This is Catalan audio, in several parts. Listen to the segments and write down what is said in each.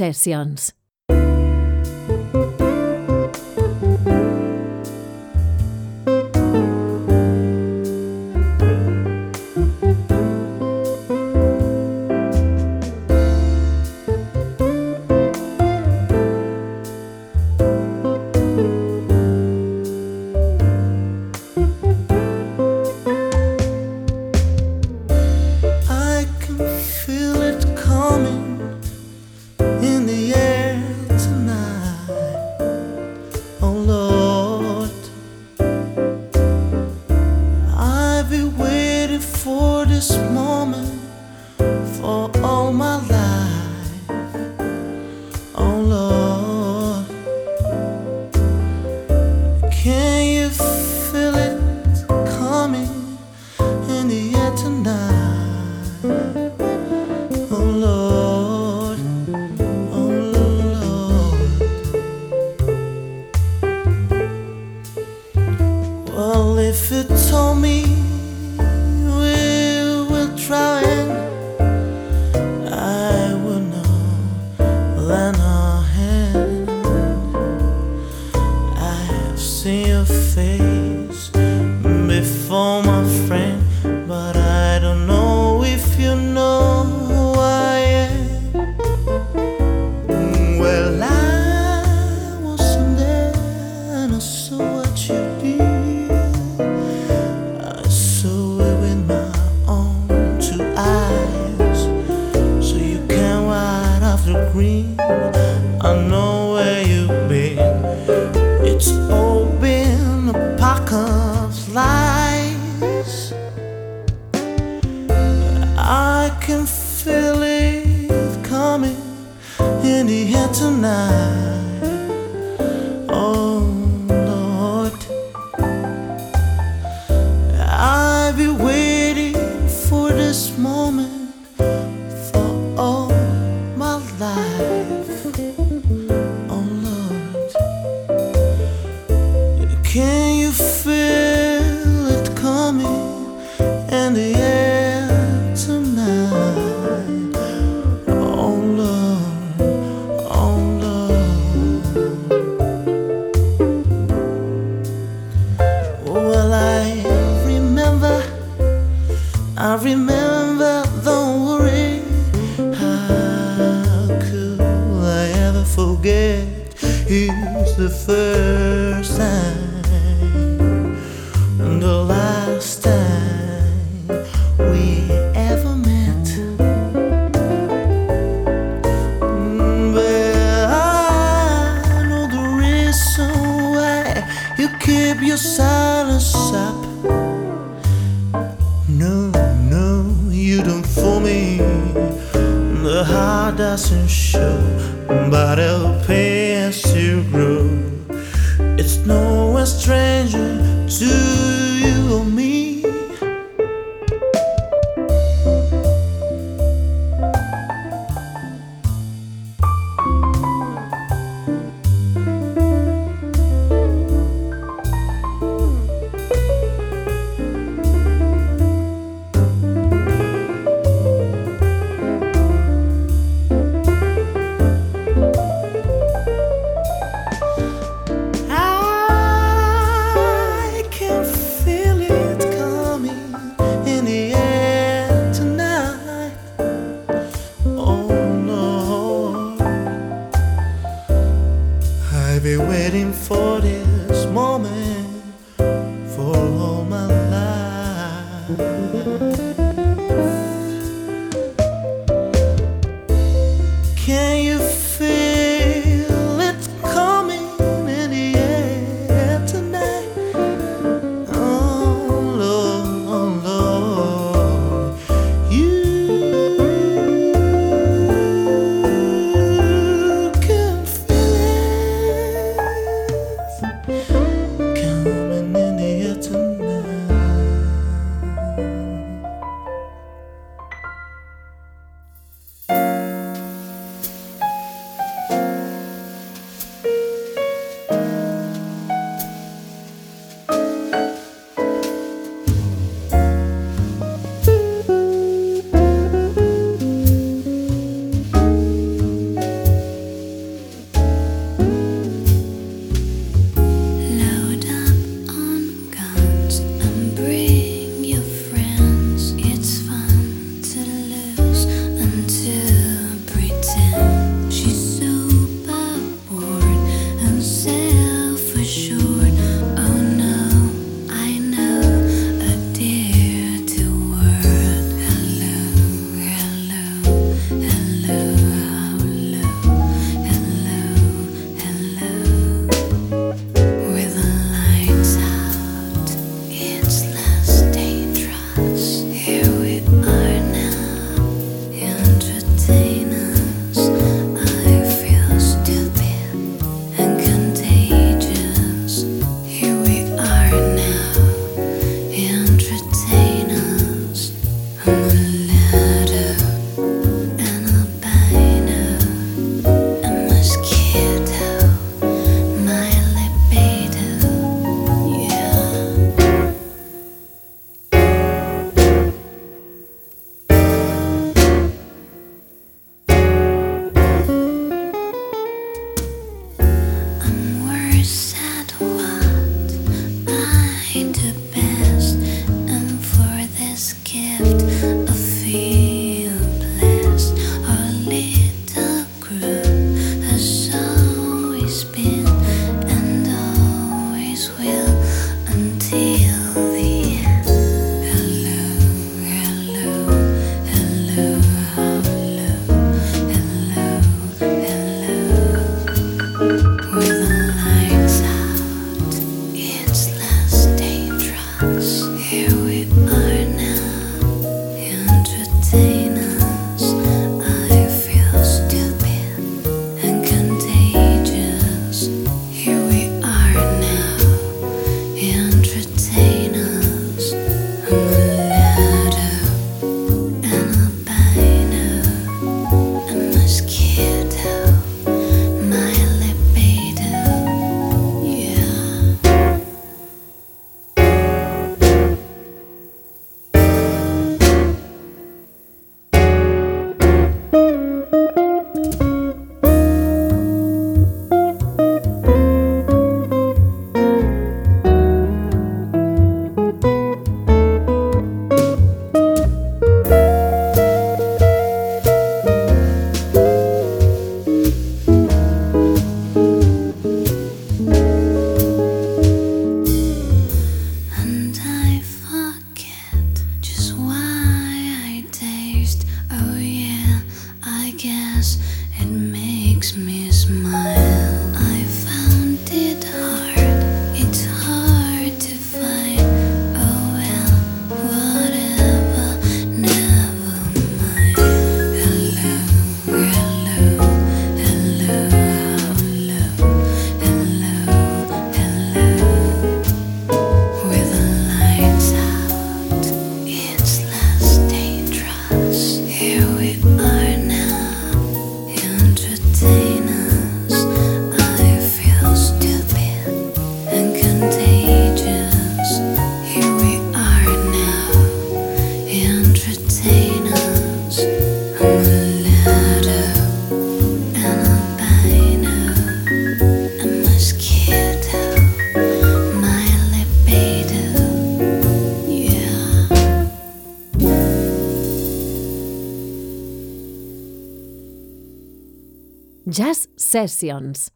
Sessions. Sessions.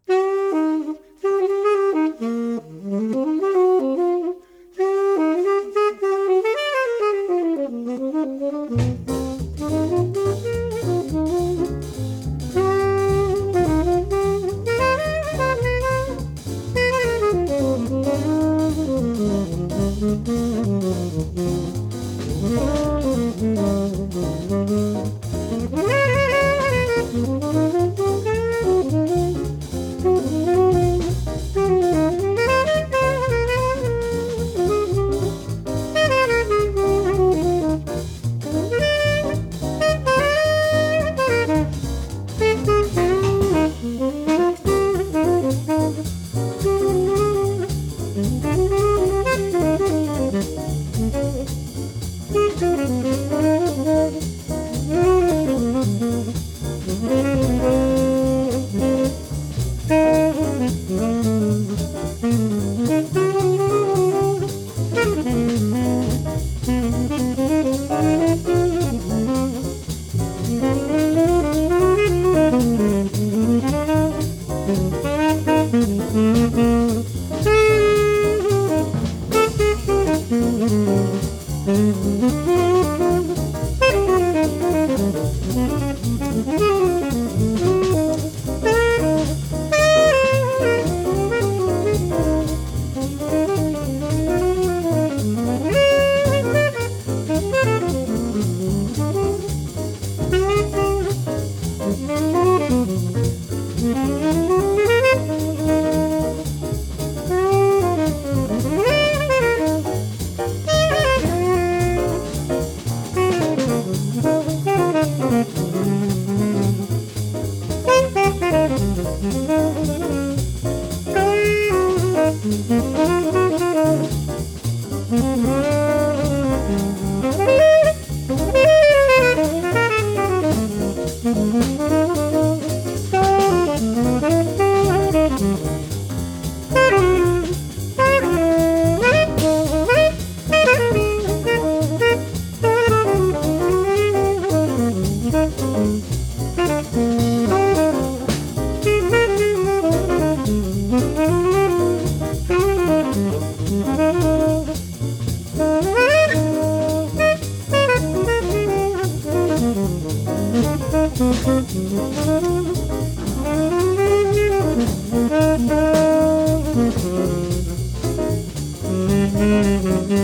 Mm-hmm.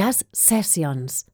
Jazz Sessions.